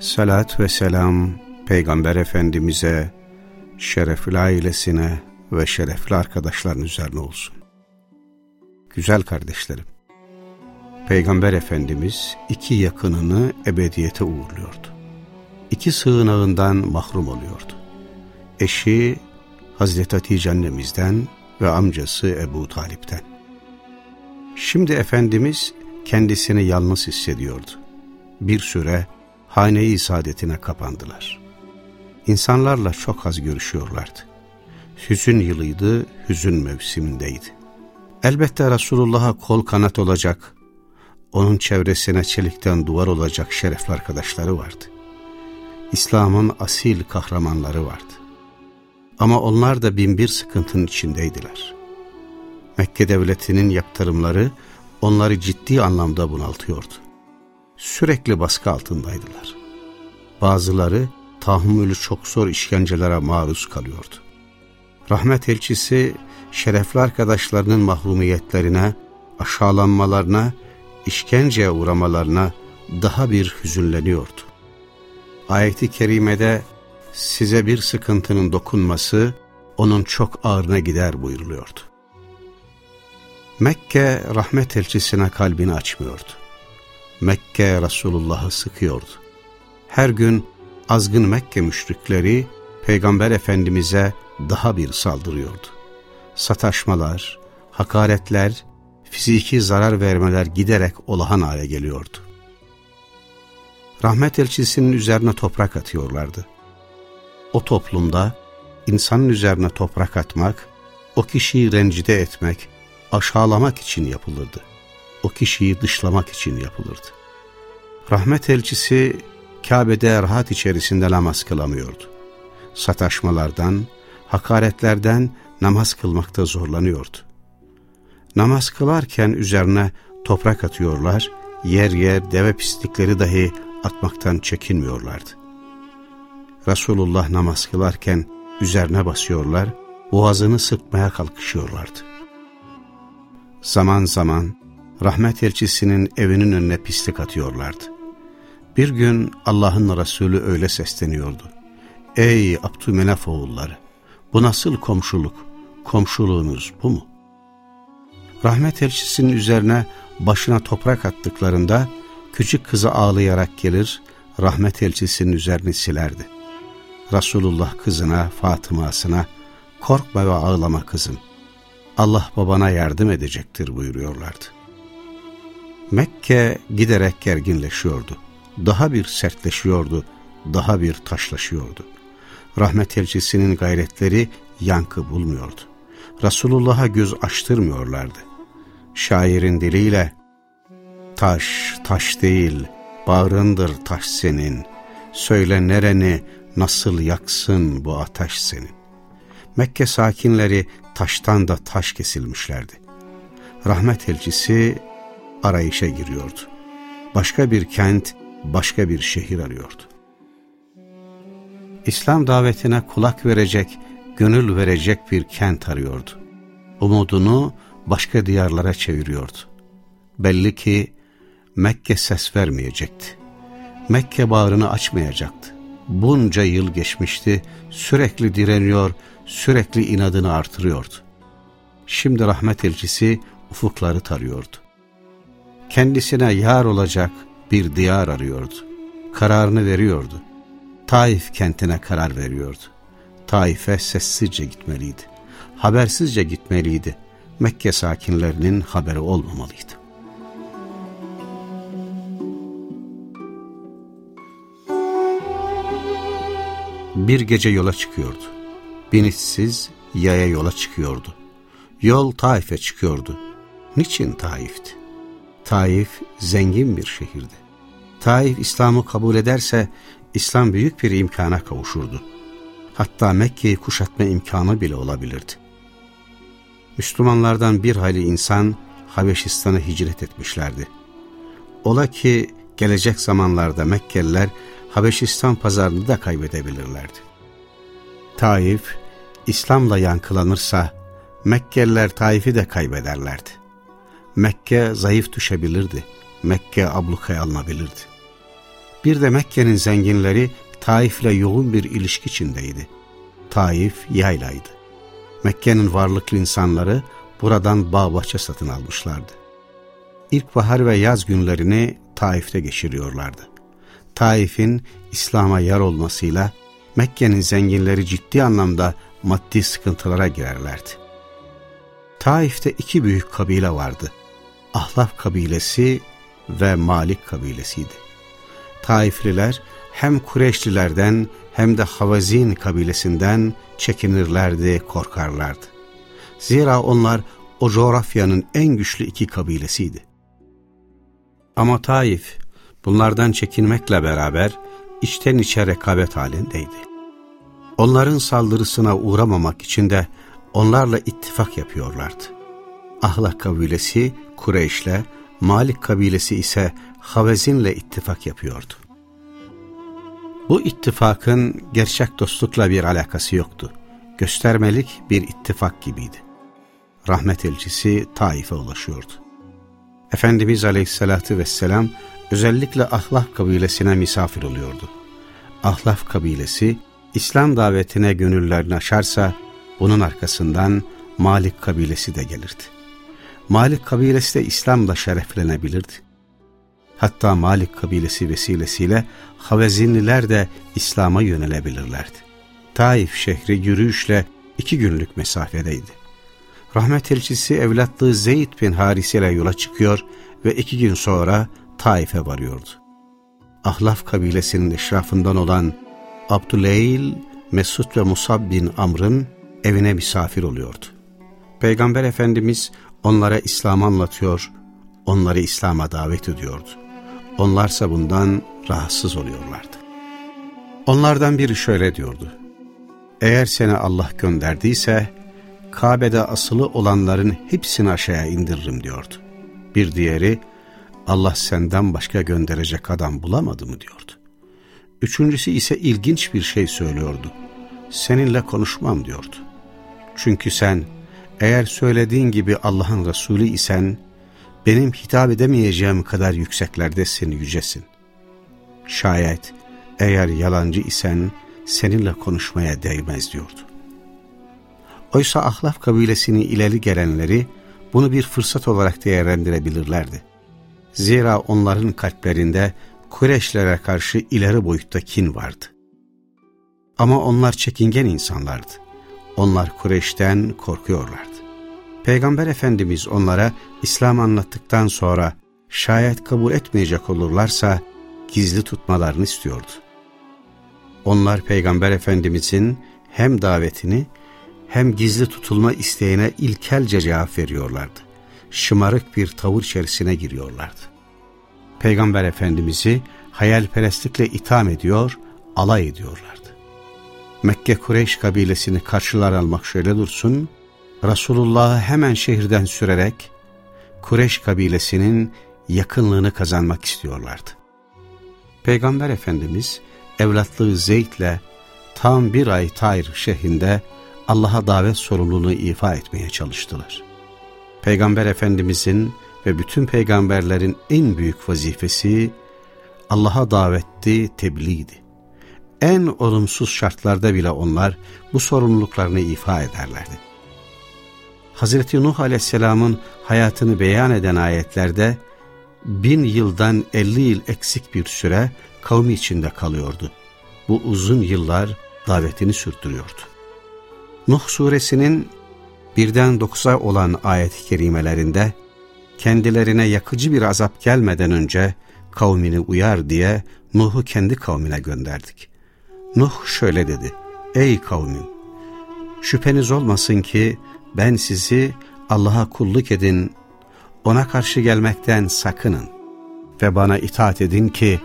Salat ve selam Peygamber Efendimiz'e, şerefli ailesine ve şerefli arkadaşların üzerine olsun. Güzel kardeşlerim, Peygamber Efendimiz iki yakınını ebediyete uğurluyordu. İki sığınağından mahrum oluyordu. Eşi Hazreti Hatice annemizden ve amcası Ebu Talip'ten. Şimdi Efendimiz kendisini yalnız hissediyordu. Bir süre hane-i kapandılar. İnsanlarla çok az görüşüyorlardı. Hüzün yılıydı, hüzün mevsimindeydi. Elbette Resulullah'a kol kanat olacak, onun çevresine çelikten duvar olacak şerefli arkadaşları vardı. İslam'ın asil kahramanları vardı. Ama onlar da binbir sıkıntının içindeydiler. Mekke devletinin yaptırımları onları ciddi anlamda bunaltıyordu. Sürekli baskı altındaydılar. Bazıları tahammülü çok zor işkencelere maruz kalıyordu. Rahmet elçisi şerefli arkadaşlarının mahrumiyetlerine, aşağılanmalarına, işkenceye uğramalarına daha bir hüzünleniyordu. Ayet-i kerimede size bir sıkıntının dokunması onun çok ağırına gider buyuruluyordu. Mekke rahmet elçisine kalbini açmıyordu. Mekke Resulullah'ı sıkıyordu. Her gün azgın Mekke müşrikleri Peygamber Efendimiz'e daha bir saldırıyordu. Sataşmalar, hakaretler, fiziki zarar vermeler giderek olağan hale geliyordu. Rahmet elçisinin üzerine toprak atıyorlardı. O toplumda insanın üzerine toprak atmak, o kişiyi rencide etmek, aşağılamak için yapılırdı. O kişiyi dışlamak için yapılırdı. Rahmet elçisi Kabe'de rahat içerisinde namaz kılamıyordu. Sataşmalardan, hakaretlerden namaz kılmakta zorlanıyordu. Namaz kılarken üzerine toprak atıyorlar, yer yer deve pislikleri dahi atmaktan çekinmiyorlardı. Resulullah namaz kılarken üzerine basıyorlar, boğazını sıkmaya kalkışıyorlardı. Zaman zaman rahmet elçisinin evinin önüne pislik atıyorlardı. Bir gün Allah'ın Resulü öyle sesleniyordu. Ey Abdümenaf oğulları! Bu nasıl komşuluk? Komşuluğunuz bu mu? Rahmet elçisinin üzerine başına toprak attıklarında küçük kızı ağlayarak gelir, rahmet elçisinin üzerine silerdi. Resulullah kızına, Fatıma'sına, korkma ve ağlama kızım. Allah babana yardım edecektir buyuruyorlardı. Mekke giderek gerginleşiyordu. Daha bir sertleşiyordu, daha bir taşlaşıyordu. Rahmet elçisinin gayretleri yankı bulmuyordu. Resulullah'a göz açtırmıyorlardı. Şairin diliyle, taş, taş değil, bağrındır taş senin, söyle nereni, nasıl yaksın bu ateş senin. Mekke sakinleri taştan da taş kesilmişlerdi. Rahmet elçisi arayışa giriyordu. Başka bir kent, başka bir şehir arıyordu. İslam davetine kulak verecek, gönül verecek bir kent arıyordu. Umudunu başka diyarlara çeviriyordu. Belli ki Mekke ses vermeyecekti. Mekke bağrını açmayacaktı. Bunca yıl geçmişti, sürekli direniyor, sürekli inadını artırıyordu. Şimdi rahmet elçisi ufukları tarıyordu. Kendisine yar olacak bir diyar arıyordu. Kararını veriyordu. Taif kentine karar veriyordu. Taif'e sessizce gitmeliydi. Habersizce gitmeliydi. Mekke sakinlerinin haberi olmamalıydı. Bir gece yola çıkıyordu. Binişsiz yaya yola çıkıyordu. Yol Taif'e çıkıyordu. Niçin Taif'ti? Taif zengin bir şehirdi. Taif İslam'ı kabul ederse İslam büyük bir imkana kavuşurdu. Hatta Mekke'yi kuşatma imkanı bile olabilirdi. Müslümanlardan bir hayli insan Habeşistan'a hicret etmişlerdi. Ola ki gelecek zamanlarda Mekkeliler Habeşistan pazarını da kaybedebilirlerdi. Taif, İslam'la yankılanırsa Mekkeliler Taif'i de kaybederlerdi. Mekke zayıf düşebilirdi. Mekke ablukaya alınabilirdi. Bir de Mekke'nin zenginleri Taif'le yoğun bir ilişki içindeydi. Taif yaylaydı. Mekke'nin varlıklı insanları buradan bağ bahçe satın almışlardı. İlkbahar ve yaz günlerini Taif'te geçiriyorlardı. Taif'in İslam'a yar olmasıyla Mekke'nin zenginleri ciddi anlamda maddi sıkıntılara girerlerdi. Taif'te iki büyük kabile vardı. Ahlaf kabilesi ve Malik kabilesiydi. Taifliler hem Kureyşlilerden hem de Havazin kabilesinden çekinirlerdi, korkarlardı. Zira onlar o coğrafyanın en güçlü iki kabilesiydi. Ama Taif bunlardan çekinmekle beraber içten içe rekabet halindeydi. Onların saldırısına uğramamak için de onlarla ittifak yapıyorlardı. Ahlak kabilesi Kureyş'le, Malik kabilesi ise Havezin'le ittifak yapıyordu. Bu ittifakın gerçek dostlukla bir alakası yoktu. Göstermelik bir ittifak gibiydi. Rahmet elçisi Taif'e ulaşıyordu. Efendimiz Aleyhisselatü Vesselam özellikle Ahlaf kabilesine misafir oluyordu. Ahlaf kabilesi İslam davetine gönüllerini açarsa bunun arkasından Malik kabilesi de gelirdi. Malik kabilesi de İslam'la şereflenebilirdi. Hatta Malik kabilesi vesilesiyle Havezinliler de İslam'a yönelebilirlerdi. Taif şehri yürüyüşle iki günlük mesafedeydi. Rahmet elçisi evlatlığı Zeyd bin Harise ile yola çıkıyor ve iki gün sonra Taif'e varıyordu. Ahlaf kabilesinin eşrafından olan Abdüleyl, Mesud ve Musab bin Amr'ın evine misafir oluyordu. Peygamber Efendimiz onlara İslam'ı anlatıyor, onları İslam'a davet ediyordu. Onlarsa bundan rahatsız oluyorlardı. Onlardan biri şöyle diyordu. Eğer seni Allah gönderdiyse Kabe'de asılı olanların hepsini aşağıya indiririm diyordu. Bir diğeri Allah senden başka gönderecek adam bulamadı mı diyordu. Üçüncüsü ise ilginç bir şey söylüyordu. Seninle konuşmam diyordu. Çünkü sen eğer söylediğin gibi Allah'ın Resulü isen benim hitap edemeyeceğim kadar yükseklerdesin, yücesin. Şayet eğer yalancı isen seninle konuşmaya değmez diyordu. Oysa Ahlaf kabilesini ileri gelenleri bunu bir fırsat olarak değerlendirebilirlerdi. Zira onların kalplerinde Kureşlere karşı ileri boyutta kin vardı. Ama onlar çekingen insanlardı. Onlar Kureş'ten korkuyorlardı. Peygamber Efendimiz onlara İslam anlattıktan sonra şayet kabul etmeyecek olurlarsa gizli tutmalarını istiyordu. Onlar Peygamber Efendimizin hem davetini hem gizli tutulma isteğine ilkelce cevap veriyorlardı. Şımarık bir tavır içerisine giriyorlardı. Peygamber Efendimiz'i hayalperestlikle itham ediyor, alay ediyorlardı. Mekke Kureyş kabilesini karşılar almak şöyle dursun, Resulullah'ı hemen şehirden sürerek Kureyş kabilesinin yakınlığını kazanmak istiyorlardı. Peygamber Efendimiz evlatlığı Zeyd'le tam bir ay Tair şehrinde Allah'a davet sorumluluğunu ifa etmeye çalıştılar. Peygamber Efendimizin ve bütün peygamberlerin en büyük vazifesi Allah'a davetti, tebliğdi. En olumsuz şartlarda bile onlar bu sorumluluklarını ifa ederlerdi. Hazreti Nuh Aleyhisselam'ın hayatını beyan eden ayetlerde bin yıldan elli yıl eksik bir süre kavmi içinde kalıyordu. Bu uzun yıllar davetini sürdürüyordu. Nuh suresinin birden dokuza olan ayet-i kerimelerinde kendilerine yakıcı bir azap gelmeden önce kavmini uyar diye Nuh'u kendi kavmine gönderdik. Nuh şöyle dedi, Ey kavmim! Şüpheniz olmasın ki ben sizi Allah'a kulluk edin, ona karşı gelmekten sakının ve bana itaat edin ki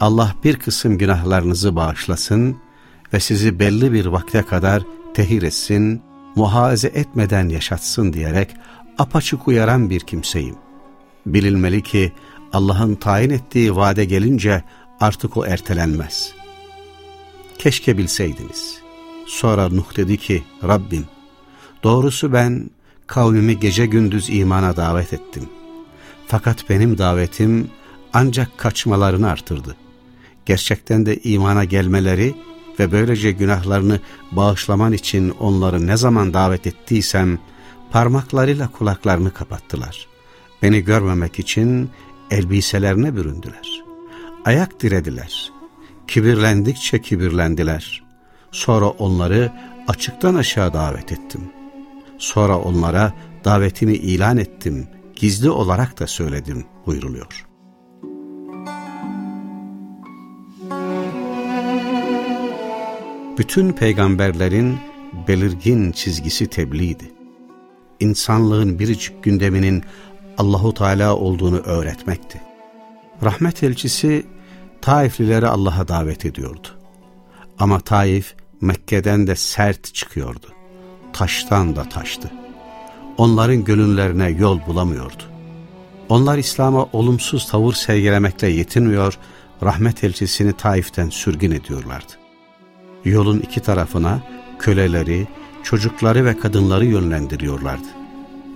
Allah bir kısım günahlarınızı bağışlasın ve sizi belli bir vakte kadar tehir etsin, muhaze etmeden yaşatsın diyerek apaçık uyaran bir kimseyim. Bilinmeli ki Allah'ın tayin ettiği vade gelince artık o ertelenmez. Keşke bilseydiniz. Sonra Nuh dedi ki, Rabbim, doğrusu ben kavmimi gece gündüz imana davet ettim. Fakat benim davetim ancak kaçmalarını artırdı. Gerçekten de imana gelmeleri ve böylece günahlarını bağışlaman için onları ne zaman davet ettiysem parmaklarıyla kulaklarını kapattılar. Beni görmemek için elbiselerine büründüler. Ayak dirediler. Kibirlendikçe kibirlendiler. Sonra onları açıktan aşağı davet ettim. Sonra onlara davetimi ilan ettim, gizli olarak da söyledim buyruluyor. Bütün peygamberlerin belirgin çizgisi tebliğdi. İnsanlığın biricik gündeminin Allahu Teala olduğunu öğretmekti. Rahmet elçisi Taiflileri Allah'a davet ediyordu. Ama Taif Mekke'den de sert çıkıyordu. Taştan da taştı. Onların gönüllerine yol bulamıyordu. Onlar İslam'a olumsuz tavır sergilemekle yetinmiyor, rahmet elçisini Taif'ten sürgün ediyorlardı. Yolun iki tarafına köleleri, çocukları ve kadınları yönlendiriyorlardı.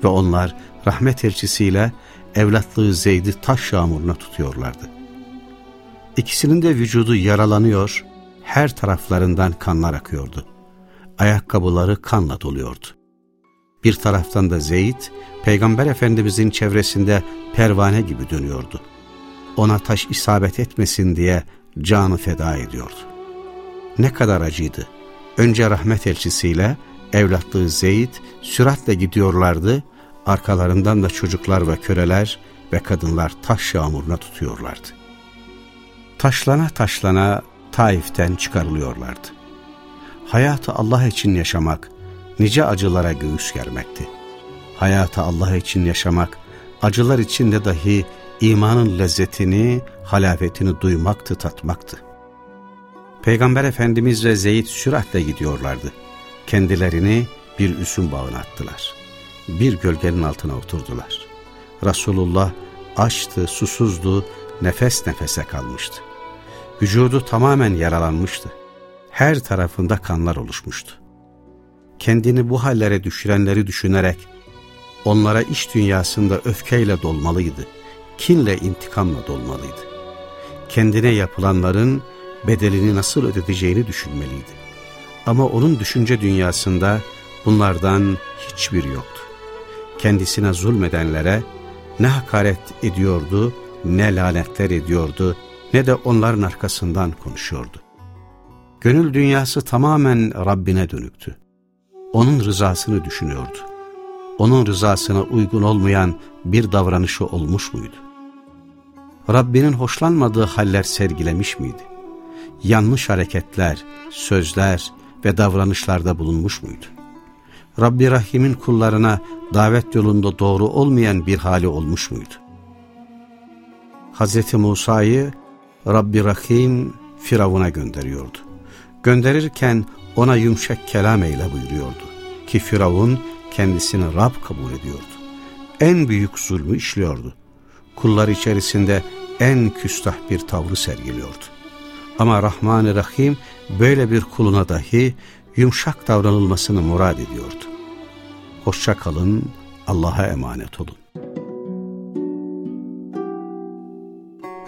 Ve onlar rahmet elçisiyle evlatlığı Zeyd'i taş yağmuruna tutuyorlardı. İkisinin de vücudu yaralanıyor, her taraflarından kanlar akıyordu. Ayakkabıları kanla doluyordu. Bir taraftan da Zeyd, Peygamber Efendimizin çevresinde pervane gibi dönüyordu. Ona taş isabet etmesin diye canı feda ediyordu. Ne kadar acıydı. Önce rahmet elçisiyle evlatlığı Zeyd süratle gidiyorlardı, arkalarından da çocuklar ve köleler ve kadınlar taş yağmuruna tutuyorlardı. Taşlana taşlana Taif'ten çıkarılıyorlardı. Hayatı Allah için yaşamak, nice acılara göğüs germekti. Hayatı Allah için yaşamak, acılar içinde dahi imanın lezzetini, halafetini duymaktı, tatmaktı. Peygamber Efendimiz ve Zeyd süratle gidiyorlardı. Kendilerini bir üsüm bağına attılar. Bir gölgenin altına oturdular. Resulullah açtı, susuzdu, nefes nefese kalmıştı. Vücudu tamamen yaralanmıştı. Her tarafında kanlar oluşmuştu. Kendini bu hallere düşürenleri düşünerek onlara iş dünyasında öfkeyle dolmalıydı. Kinle, intikamla dolmalıydı. Kendine yapılanların bedelini nasıl ödeteceğini düşünmeliydi. Ama onun düşünce dünyasında bunlardan hiçbir yoktu. Kendisine zulmedenlere ne hakaret ediyordu, ne lanetler ediyordu, ne de onların arkasından konuşuyordu. Gönül dünyası tamamen Rabbine dönüktü. Onun rızasını düşünüyordu. Onun rızasına uygun olmayan bir davranışı olmuş muydu? Rabbinin hoşlanmadığı haller sergilemiş miydi? Yanlış hareketler, sözler ve davranışlarda bulunmuş muydu? Rabbi Rahim'in kullarına davet yolunda doğru olmayan bir hali olmuş muydu? Hz. Musa'yı Rabbi Rahim Firavun'a gönderiyordu. Gönderirken ona yumuşak kelam eyle buyuruyordu. Ki Firavun kendisini Rab kabul ediyordu. En büyük zulmü işliyordu. Kullar içerisinde en küstah bir tavrı sergiliyordu. Ama Rahman-ı Rahim böyle bir kuluna dahi yumuşak davranılmasını murad ediyordu. Hoşça kalın, Allah'a emanet olun.